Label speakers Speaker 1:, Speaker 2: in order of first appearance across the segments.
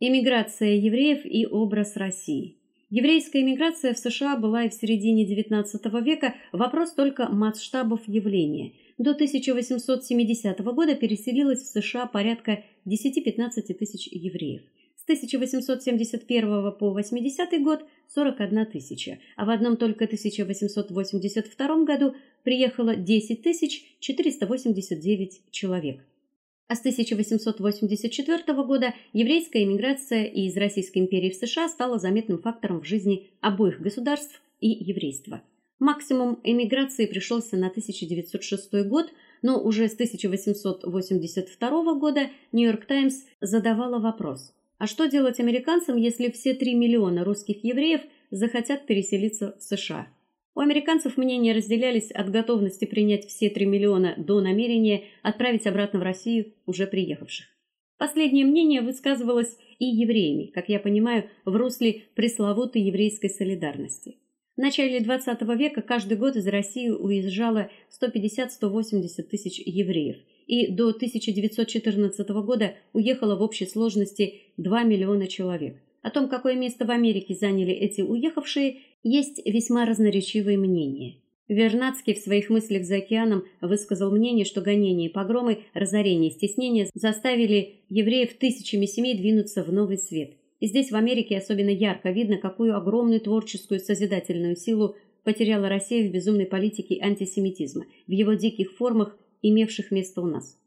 Speaker 1: Эмиграция евреев и образ России. Еврейская эмиграция в США была и в середине XIX века вопрос только масштабов явления. До 1870 года переселилось в США порядка 10-15 тысяч евреев. С 1871 по 80 год 41 тысяча, а в одном только 1882 году приехало 10 489 человек. А с 1884 года еврейская эмиграция из Российской империи в США стала заметным фактором в жизни обоих государств и еврейства. Максимум эмиграции пришелся на 1906 год, но уже с 1882 года Нью-Йорк Таймс задавала вопрос: а что делать американцам, если все 3 миллиона русских евреев захотят переселиться в США? У американцев мнения разделялись от готовности принять все 3 миллиона до намерения отправить обратно в Россию уже приехавших. Последнее мнение высказывалось и евреями, как я понимаю, в русле пресловутой еврейской солидарности. В начале XX века каждый год из России уезжало 150-180 тысяч евреев, и до 1914 года уехало в общей сложности 2 миллиона человек. О том, какое место в Америке заняли эти уехавшие, есть весьма разноречивые мнения. Вернадский в своих мыслях за океаном высказал мнение, что гонения, погромы, разорения, стеснения заставили евреев тысячами семей двинуться в новый свет. И здесь в Америке особенно ярко видно, какую огромную творческую созидательную силу потеряла Россия в безумной политике антисемитизма, в его диких формах, имевших место у нас.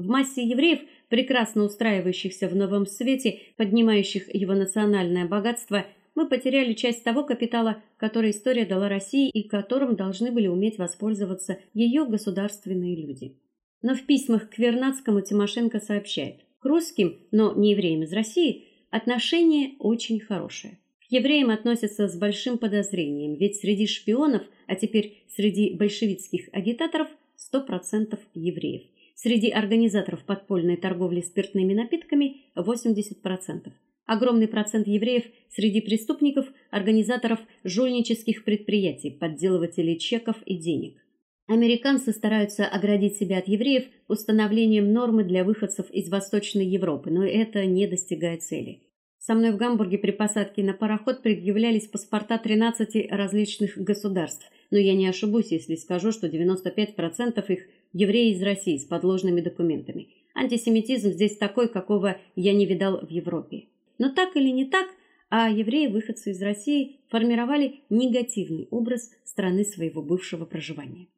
Speaker 1: В массе евреев, прекрасно устраивающихся в новом свете, поднимающих его национальное богатство, мы потеряли часть того капитала, который история дала России и которым должны были уметь воспользоваться ее государственные люди. Но в письмах к Вернадскому Тимошенко сообщает: к русским, но не евреям из России, отношение очень хорошее. К евреям относятся с большим подозрением, ведь среди шпионов, а теперь среди большевистских агитаторов 100% евреев. Среди организаторов подпольной торговли спиртными напитками 80%. Огромный процент евреев среди преступников, организаторов жульнических предприятий, подделывателей чеков и денег. Американцы стараются оградить себя от евреев установлением нормы для выходцев из Восточной Европы, но это не достигает цели. Со мной в Гамбурге при посадке на пароход предъявлялись паспорта 13 различных государств, но я не ошибусь, если скажу, что 95% их евреи из России с подложными документами. Антисемитизм здесь такой, какого я не видал в Европе. Но так или не так, а евреи-выходцы из России формировали негативный образ страны своего бывшего проживания.